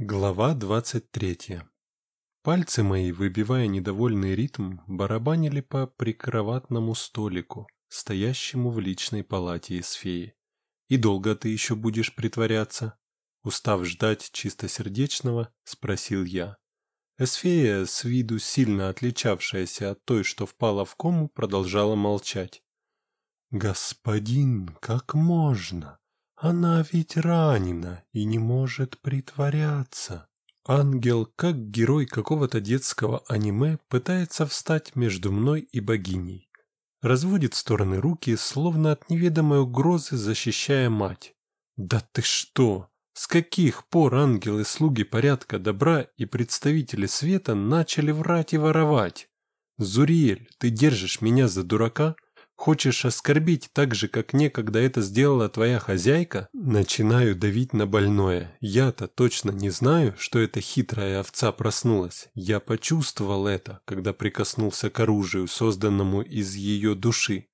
Глава 23. Пальцы мои, выбивая недовольный ритм, барабанили по прикроватному столику, стоящему в личной палате из феи. «И долго ты еще будешь притворяться?» Устав ждать чистосердечного, спросил я. Эсфея, с виду сильно отличавшаяся от той, что впала в кому, продолжала молчать. «Господин, как можно? Она ведь ранена и не может притворяться. Ангел, как герой какого-то детского аниме, пытается встать между мной и богиней. Разводит стороны руки, словно от неведомой угрозы защищая мать. «Да ты что! С каких пор ангелы, слуги порядка, добра и представители света начали врать и воровать? Зуриэль, ты держишь меня за дурака?» Хочешь оскорбить так же, как некогда это сделала твоя хозяйка? Начинаю давить на больное. Я-то точно не знаю, что эта хитрая овца проснулась. Я почувствовал это, когда прикоснулся к оружию, созданному из ее души.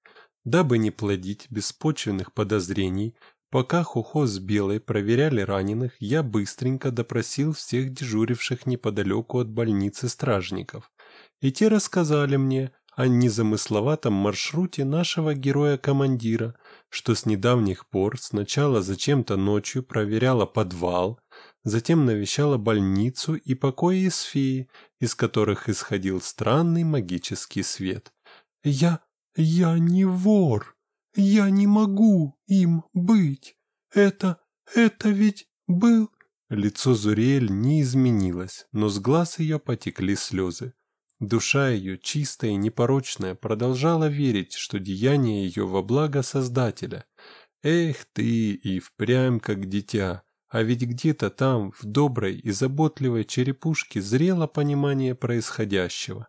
Дабы не плодить беспочвенных подозрений, пока Хухо с Белой проверяли раненых, я быстренько допросил всех дежуривших неподалеку от больницы стражников. И те рассказали мне, о незамысловатом маршруте нашего героя-командира, что с недавних пор сначала зачем-то ночью проверяла подвал, затем навещала больницу и покои Исфеи, из которых исходил странный магический свет. «Я... я не вор! Я не могу им быть! Это... это ведь был...» Лицо Зуриэль не изменилось, но с глаз ее потекли слезы. Душа ее, чистая и непорочная, продолжала верить, что деяние ее во благо Создателя. Эх ты и впрямь как дитя, а ведь где-то там, в доброй и заботливой черепушке, зрело понимание происходящего.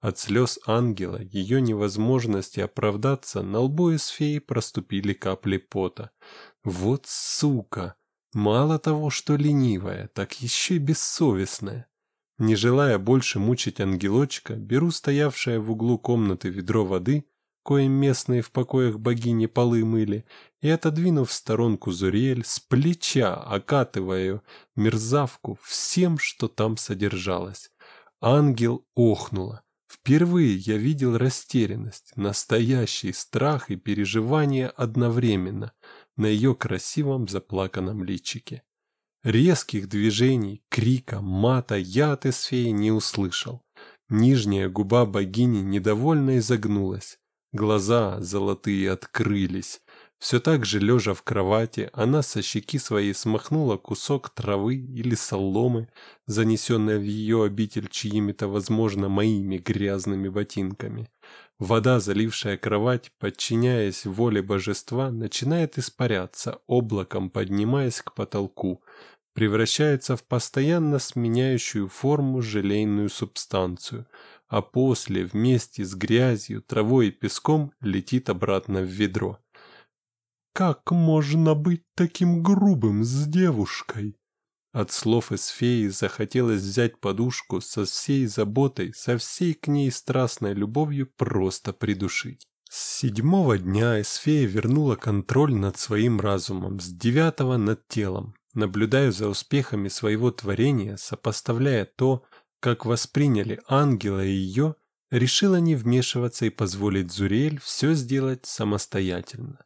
От слез ангела, ее невозможности оправдаться, на лбу из феи проступили капли пота. Вот сука! Мало того, что ленивая, так еще и бессовестная. Не желая больше мучить ангелочка, беру стоявшее в углу комнаты ведро воды, коим местные в покоях богини полы мыли, и, отодвинув в сторонку Зуриэль, с плеча окатываю мерзавку всем, что там содержалось. Ангел охнула. Впервые я видел растерянность, настоящий страх и переживание одновременно на ее красивом заплаканном личике. Резких движений, крика, мата я от Эсфеи не услышал. Нижняя губа богини недовольно изогнулась. Глаза золотые открылись. Все так же, лежа в кровати, она со щеки своей смахнула кусок травы или соломы, занесенной в ее обитель чьими-то, возможно, моими грязными ботинками. Вода, залившая кровать, подчиняясь воле божества, начинает испаряться, облаком поднимаясь к потолку, превращается в постоянно сменяющую форму желейную субстанцию, а после вместе с грязью, травой и песком летит обратно в ведро. «Как можно быть таким грубым с девушкой?» От слов из феи захотелось взять подушку со всей заботой, со всей к ней страстной любовью просто придушить. С седьмого дня Эсфея вернула контроль над своим разумом, с девятого над телом. Наблюдаю за успехами своего творения, сопоставляя то, как восприняли ангела и ее, решила не вмешиваться и позволить Зурель все сделать самостоятельно.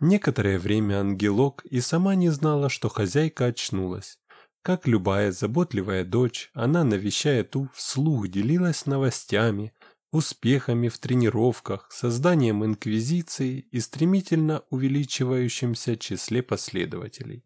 Некоторое время ангелок и сама не знала, что хозяйка очнулась. Как любая заботливая дочь, она, навещая ту, вслух делилась новостями, успехами в тренировках, созданием инквизиции и стремительно увеличивающимся числе последователей.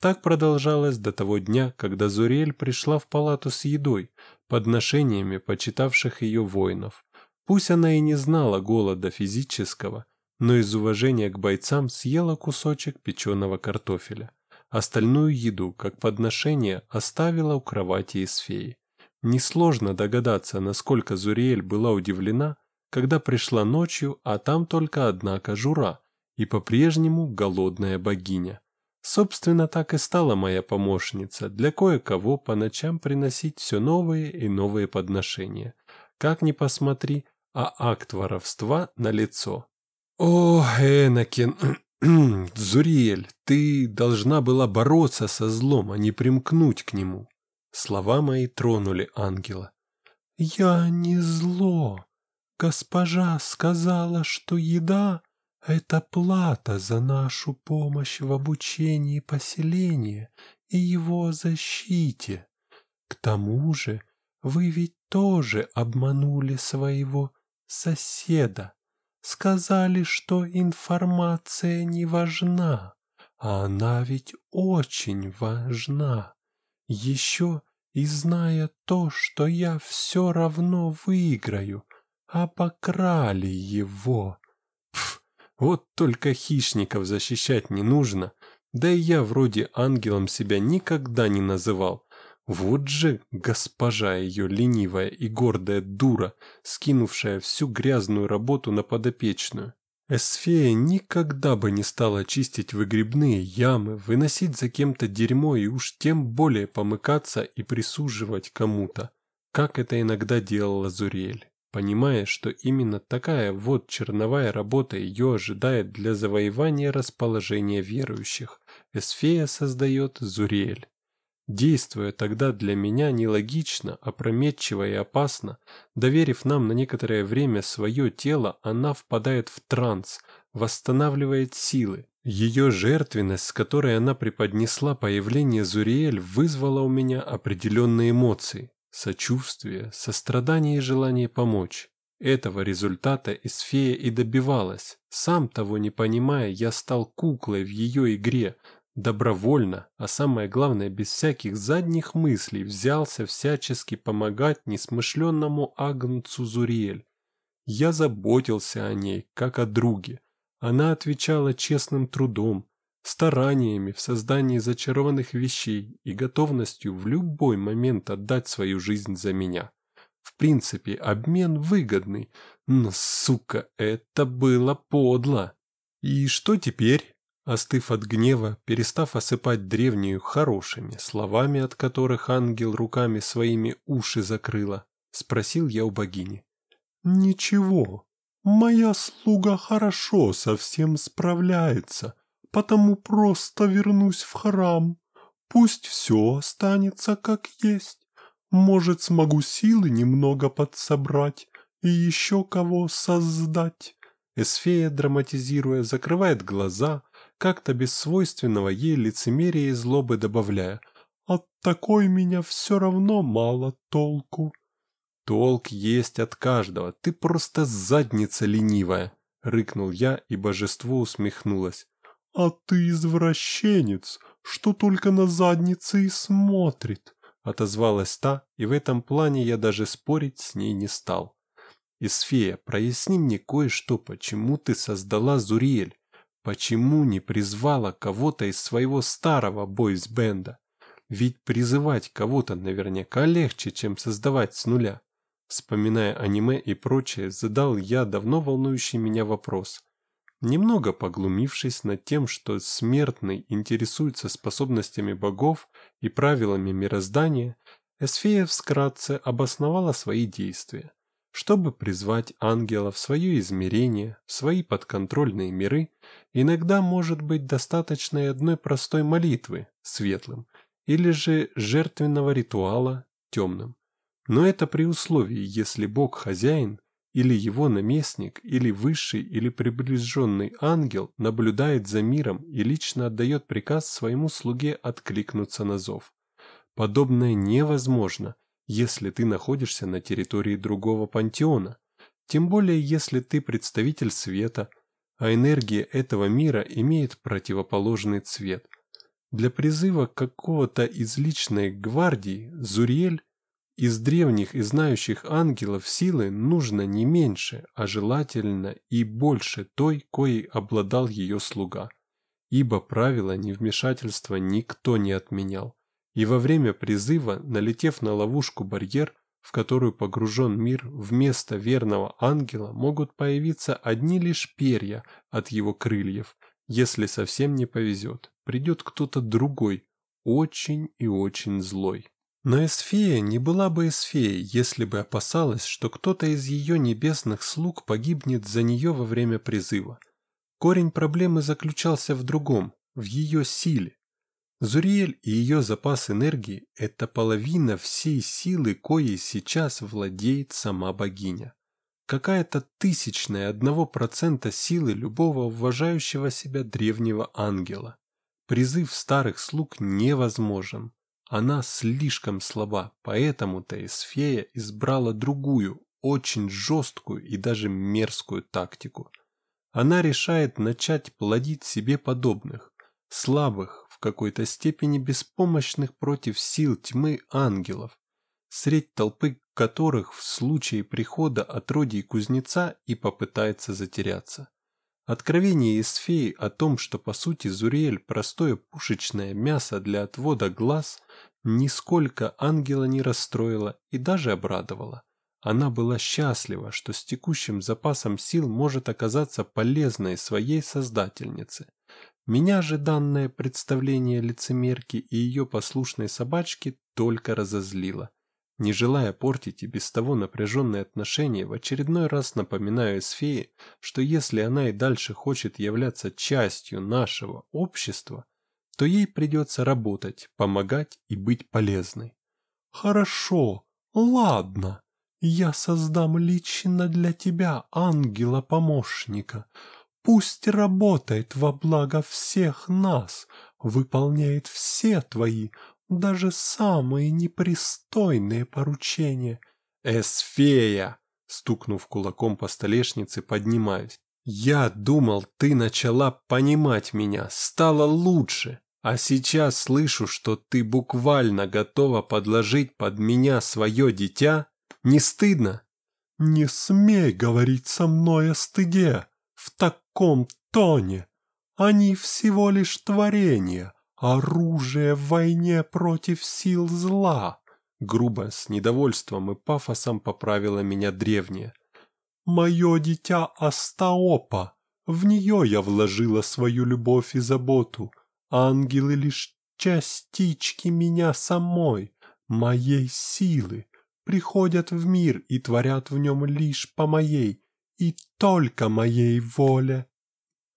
Так продолжалось до того дня, когда Зурель пришла в палату с едой, подношениями почитавших ее воинов. Пусть она и не знала голода физического, но из уважения к бойцам съела кусочек печеного картофеля. Остальную еду, как подношение, оставила у кровати из феи. Несложно догадаться, насколько Зуриэль была удивлена, когда пришла ночью, а там только одна кожура и по-прежнему голодная богиня. Собственно, так и стала моя помощница, для кое-кого по ночам приносить все новые и новые подношения. Как ни посмотри, а акт воровства налицо. «О, Энакин, «Зуриэль, ты должна была бороться со злом, а не примкнуть к нему». Слова мои тронули ангела. «Я не зло. Госпожа сказала, что еда — это плата за нашу помощь в обучении поселения и его защите. К тому же вы ведь тоже обманули своего соседа. Сказали, что информация не важна, а она ведь очень важна. Еще и зная то, что я все равно выиграю, обокрали его. Пф, вот только хищников защищать не нужно, да и я вроде ангелом себя никогда не называл. Вот же госпожа ее ленивая и гордая дура, скинувшая всю грязную работу на подопечную. Эсфея никогда бы не стала чистить выгребные ямы, выносить за кем-то дерьмо и уж тем более помыкаться и присуживать кому-то, как это иногда делала Зуриэль, понимая, что именно такая вот черновая работа ее ожидает для завоевания расположения верующих. Эсфея создает Зуриэль. Действуя тогда для меня нелогично, опрометчиво и опасно, доверив нам на некоторое время свое тело, она впадает в транс, восстанавливает силы. Ее жертвенность, с которой она преподнесла появление Зуриэль, вызвала у меня определенные эмоции – сочувствие, сострадание и желание помочь. Этого результата Исфея и добивалась. Сам того не понимая, я стал куклой в ее игре – Добровольно, а самое главное, без всяких задних мыслей, взялся всячески помогать несмышленному агнцу Зуриэль. Я заботился о ней, как о друге. Она отвечала честным трудом, стараниями в создании зачарованных вещей и готовностью в любой момент отдать свою жизнь за меня. В принципе, обмен выгодный, но, сука, это было подло. И что теперь? Остыв от гнева, перестав осыпать древнюю хорошими словами, от которых ангел руками своими уши закрыла, спросил я у богини. «Ничего, моя слуга хорошо совсем справляется, потому просто вернусь в храм. Пусть все останется как есть. Может, смогу силы немного подсобрать и еще кого создать». Эсфея, драматизируя, закрывает глаза, как-то без свойственного ей лицемерия и злобы добавляя «От такой меня все равно мало толку». «Толк есть от каждого, ты просто задница ленивая», — рыкнул я, и божество усмехнулось. «А ты извращенец, что только на заднице и смотрит», — отозвалась та, и в этом плане я даже спорить с ней не стал. «Исфея, проясни мне кое-что, почему ты создала Зуриэль? Почему не призвала кого-то из своего старого бойсбенда? Ведь призывать кого-то наверняка легче, чем создавать с нуля. Вспоминая аниме и прочее, задал я давно волнующий меня вопрос. Немного поглумившись над тем, что смертный интересуется способностями богов и правилами мироздания, Эсфея вскратце обосновала свои действия. Чтобы призвать ангела в свое измерение, в свои подконтрольные миры, иногда может быть достаточно и одной простой молитвы, светлым, или же жертвенного ритуала, темным. Но это при условии, если Бог-хозяин, или его наместник, или высший, или приближенный ангел наблюдает за миром и лично отдает приказ своему слуге откликнуться на зов. Подобное невозможно – если ты находишься на территории другого пантеона, тем более если ты представитель света, а энергия этого мира имеет противоположный цвет. Для призыва какого-то из личной гвардии Зуриэль из древних и знающих ангелов силы нужно не меньше, а желательно и больше той, коей обладал ее слуга. Ибо правила невмешательства никто не отменял и во время призыва, налетев на ловушку-барьер, в которую погружен мир, вместо верного ангела могут появиться одни лишь перья от его крыльев. Если совсем не повезет, придет кто-то другой, очень и очень злой. Но Эсфея не была бы Эсфеей, если бы опасалась, что кто-то из ее небесных слуг погибнет за нее во время призыва. Корень проблемы заключался в другом, в ее силе. Зуриэль и ее запас энергии – это половина всей силы, коей сейчас владеет сама богиня. Какая-то тысячная одного процента силы любого уважающего себя древнего ангела. Призыв старых слуг невозможен. Она слишком слаба, поэтому-то Эсфея избрала другую, очень жесткую и даже мерзкую тактику. Она решает начать плодить себе подобных, слабых, в какой-то степени беспомощных против сил тьмы ангелов, средь толпы которых в случае прихода отродий кузнеца и попытается затеряться. Откровение из феи о том, что по сути Зуриэль простое пушечное мясо для отвода глаз, нисколько ангела не расстроило и даже обрадовало. Она была счастлива, что с текущим запасом сил может оказаться полезной своей создательнице. Меня же данное представление лицемерки и ее послушной собачки только разозлило. Не желая портить и без того напряженные отношения, в очередной раз напоминаю Эсфее, что если она и дальше хочет являться частью нашего общества, то ей придется работать, помогать и быть полезной. «Хорошо, ладно», я создам лично для тебя ангела-помощника. Пусть работает во благо всех нас, выполняет все твои, даже самые непристойные поручения. Эсфея! Стукнув кулаком по столешнице, поднимаюсь. Я думал, ты начала понимать меня, стало лучше. А сейчас слышу, что ты буквально готова подложить под меня свое дитя не стыдно? Не смей говорить со мной о стыде в таком тоне. Они всего лишь творения, оружие в войне против сил зла. Грубо, с недовольством и пафосом поправила меня древняя. Мое дитя Астаопа, в нее я вложила свою любовь и заботу. Ангелы лишь частички меня самой, моей силы приходят в мир и творят в нем лишь по моей и только моей воле».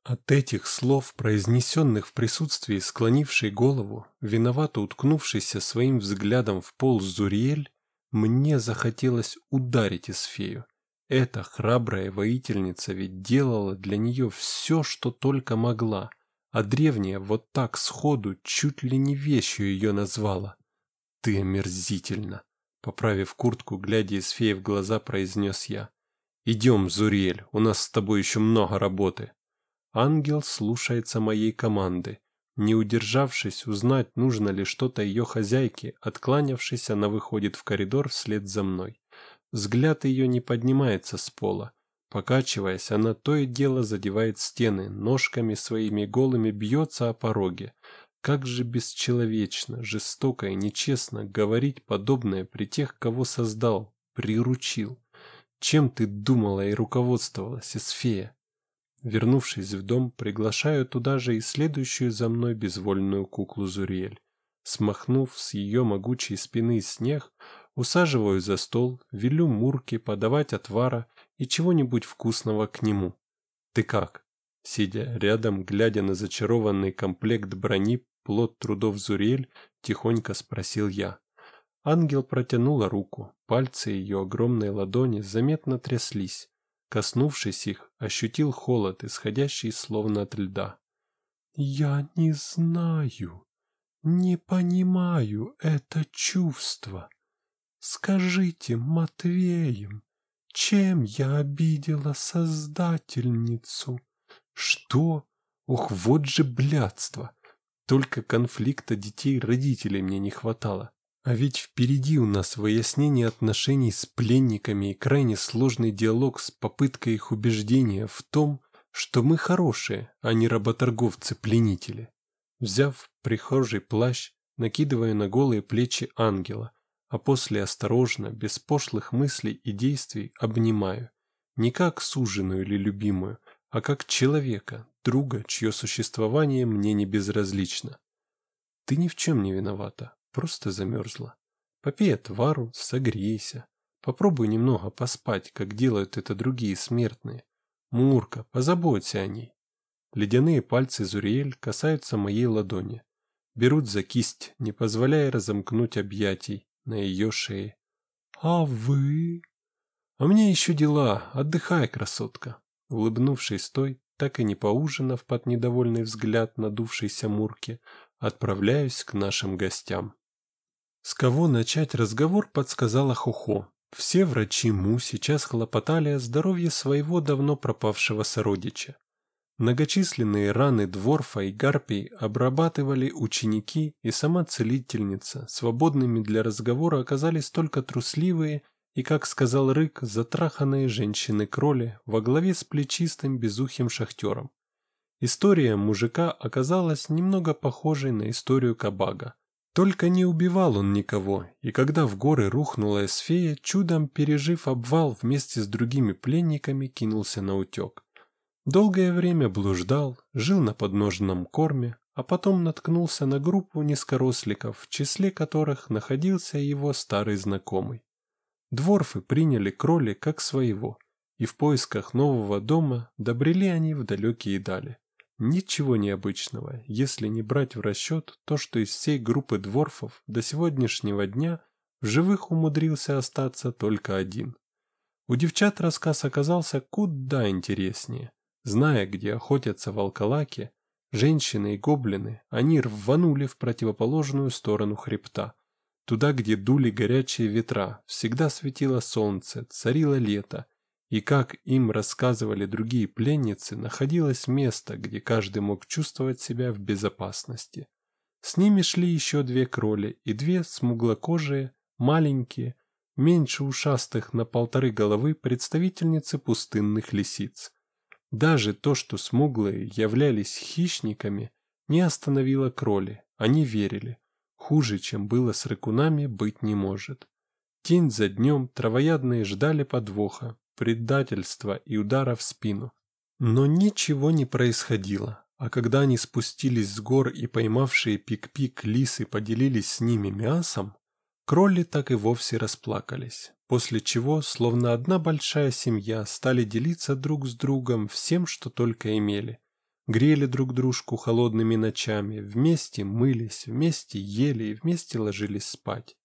От этих слов, произнесенных в присутствии склонившей голову, виновато уткнувшейся своим взглядом в пол Зуриэль, мне захотелось ударить Эсфею. Эта храбрая воительница ведь делала для нее все, что только могла, а древняя вот так сходу чуть ли не вещью ее назвала. «Ты омерзительно!» Поправив куртку, глядя из феи в глаза, произнес я. «Идем, Зуриэль, у нас с тобой еще много работы». Ангел слушается моей команды. Не удержавшись, узнать, нужно ли что-то ее хозяйке, откланявшись, она выходит в коридор вслед за мной. Взгляд ее не поднимается с пола. Покачиваясь, она то и дело задевает стены, ножками своими голыми бьется о пороге. Как же бесчеловечно, жестоко и нечестно говорить подобное при тех, кого создал, приручил. Чем ты думала и руководствовалась, Эсфея? Вернувшись в дом, приглашаю туда же и следующую за мной безвольную куклу Зуриэль. Смахнув с ее могучей спины снег, усаживаю за стол, велю Мурке подавать отвара и чего-нибудь вкусного к нему. Ты как? Сидя рядом, глядя на зачарованный комплект брони, плод трудов Зурель, тихонько спросил я. Ангел протянула руку, пальцы ее огромной ладони заметно тряслись. Коснувшись их, ощутил холод, исходящий словно от льда. «Я не знаю, не понимаю это чувство. Скажите Матвеем, чем я обидела Создательницу?» «Что? Ох, вот же блядство! Только конфликта детей-родителей мне не хватало. А ведь впереди у нас выяснение отношений с пленниками и крайне сложный диалог с попыткой их убеждения в том, что мы хорошие, а не работорговцы-пленители. Взяв прихожий плащ, накидывая на голые плечи ангела, а после осторожно, без пошлых мыслей и действий обнимаю. Не как суженую или любимую, а как человека, друга, чье существование мне не безразлично. Ты ни в чем не виновата, просто замерзла. Попей отвару, согрейся. Попробуй немного поспать, как делают это другие смертные. Мурка, позаботься о ней. Ледяные пальцы Зуриэль касаются моей ладони. Берут за кисть, не позволяя разомкнуть объятий на ее шее. «А вы?» «А мне еще дела. Отдыхай, красотка». Улыбнувшись той, так и не поужинав под недовольный взгляд надувшейся Мурки, отправляюсь к нашим гостям. С кого начать разговор, подсказала Хохо. Все врачи Му сейчас хлопотали о здоровье своего давно пропавшего сородича. Многочисленные раны Дворфа и Гарпий обрабатывали ученики, и сама целительница, свободными для разговора оказались только трусливые и, как сказал Рык, затраханные женщины-кроли во главе с плечистым безухим шахтером. История мужика оказалась немного похожей на историю Кабага. Только не убивал он никого, и когда в горы рухнула Эсфея, чудом пережив обвал вместе с другими пленниками, кинулся на утек. Долгое время блуждал, жил на подножном корме, а потом наткнулся на группу низкоросликов, в числе которых находился его старый знакомый. Дворфы приняли кроли как своего, и в поисках нового дома добрели они в далекие дали. Ничего необычного, если не брать в расчет то, что из всей группы дворфов до сегодняшнего дня в живых умудрился остаться только один. У девчат рассказ оказался куда интереснее. Зная, где охотятся волколаки, женщины и гоблины, они рванули в противоположную сторону хребта. Туда, где дули горячие ветра, всегда светило солнце, царило лето, и, как им рассказывали другие пленницы, находилось место, где каждый мог чувствовать себя в безопасности. С ними шли еще две кроли и две смуглокожие, маленькие, меньше ушастых на полторы головы представительницы пустынных лисиц. Даже то, что смуглые являлись хищниками, не остановило кроли, они верили. Хуже, чем было с рыкунами, быть не может. День за днем травоядные ждали подвоха, предательства и удара в спину. Но ничего не происходило, а когда они спустились с гор и поймавшие пик-пик лисы поделились с ними мясом, Кролли так и вовсе расплакались, после чего, словно одна большая семья, стали делиться друг с другом всем, что только имели. Грели друг дружку холодными ночами, вместе мылись, вместе ели и вместе ложились спать.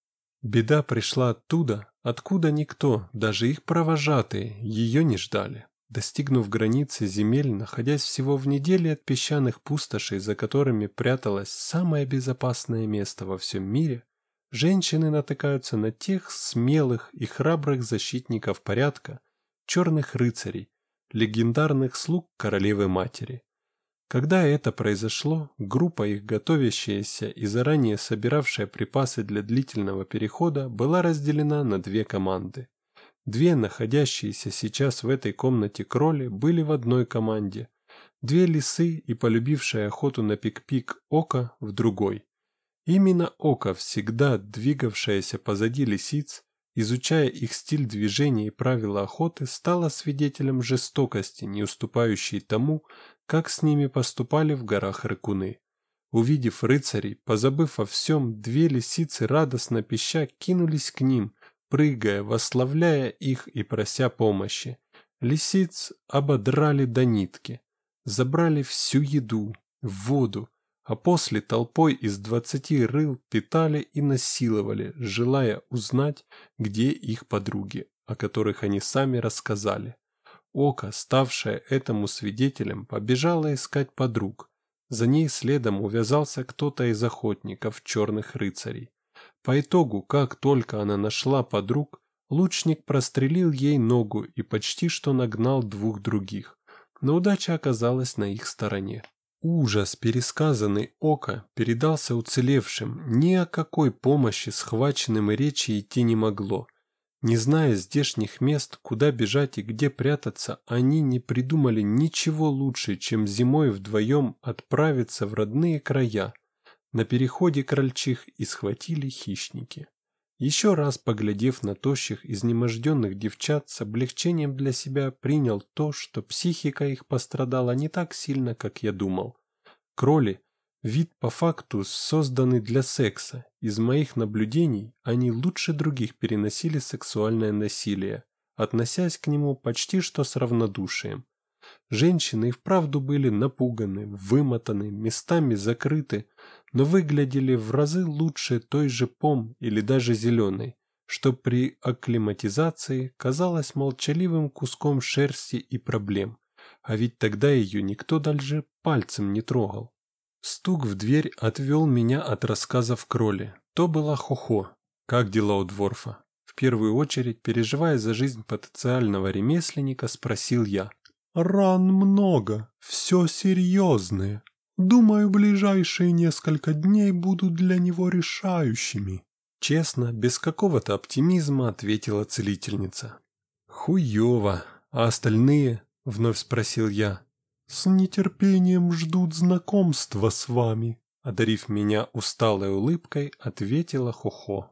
Беда пришла оттуда, откуда никто, даже их провожатые, ее не ждали. Достигнув границы земель, находясь всего в неделе от песчаных пустошей, за которыми пряталось самое безопасное место во всем мире, женщины натыкаются на тех смелых и храбрых защитников порядка, черных рыцарей, легендарных слуг королевы-матери. Когда это произошло, группа их готовящаяся и заранее собиравшая припасы для длительного перехода была разделена на две команды. Две находящиеся сейчас в этой комнате кроли были в одной команде, две лисы и полюбившая охоту на пик-пик ока в другой. Именно око, всегда двигавшееся позади лисиц, изучая их стиль движения и правила охоты, стало свидетелем жестокости, не уступающей тому, как с ними поступали в горах рыкуны. Увидев рыцарей, позабыв о всем, две лисицы радостно пища кинулись к ним, прыгая, восславляя их и прося помощи. Лисиц ободрали до нитки, забрали всю еду, воду, а после толпой из двадцати рыл питали и насиловали, желая узнать, где их подруги, о которых они сами рассказали. Ока, ставшая этому свидетелем, побежала искать подруг. За ней следом увязался кто-то из охотников черных рыцарей. По итогу, как только она нашла подруг, лучник прострелил ей ногу и почти что нагнал двух других. Но удача оказалась на их стороне. Ужас, пересказанный Ока, передался уцелевшим, ни о какой помощи схваченным речи идти не могло. Не зная здешних мест, куда бежать и где прятаться, они не придумали ничего лучше, чем зимой вдвоем отправиться в родные края. На переходе крольчих и схватили хищники. Еще раз поглядев на тощих, изнеможденных девчат, с облегчением для себя принял то, что психика их пострадала не так сильно, как я думал. Кроли – вид по факту созданный для секса. Из моих наблюдений они лучше других переносили сексуальное насилие, относясь к нему почти что с равнодушием. Женщины и вправду были напуганы, вымотаны, местами закрыты, но выглядели в разы лучше той же пом или даже зеленой, что при акклиматизации казалось молчаливым куском шерсти и проблем. А ведь тогда ее никто дальше пальцем не трогал. Стук в дверь отвел меня от рассказов Кроли. То была Хохо. Как дела у Дворфа? В первую очередь, переживая за жизнь потенциального ремесленника, спросил я. «Ран много, все серьезные. Думаю, ближайшие несколько дней будут для него решающими». Честно, без какого-то оптимизма ответила целительница. «Хуево. А остальные?» — вновь спросил я. «С нетерпением ждут знакомства с вами», — одарив меня усталой улыбкой, ответила Хохо.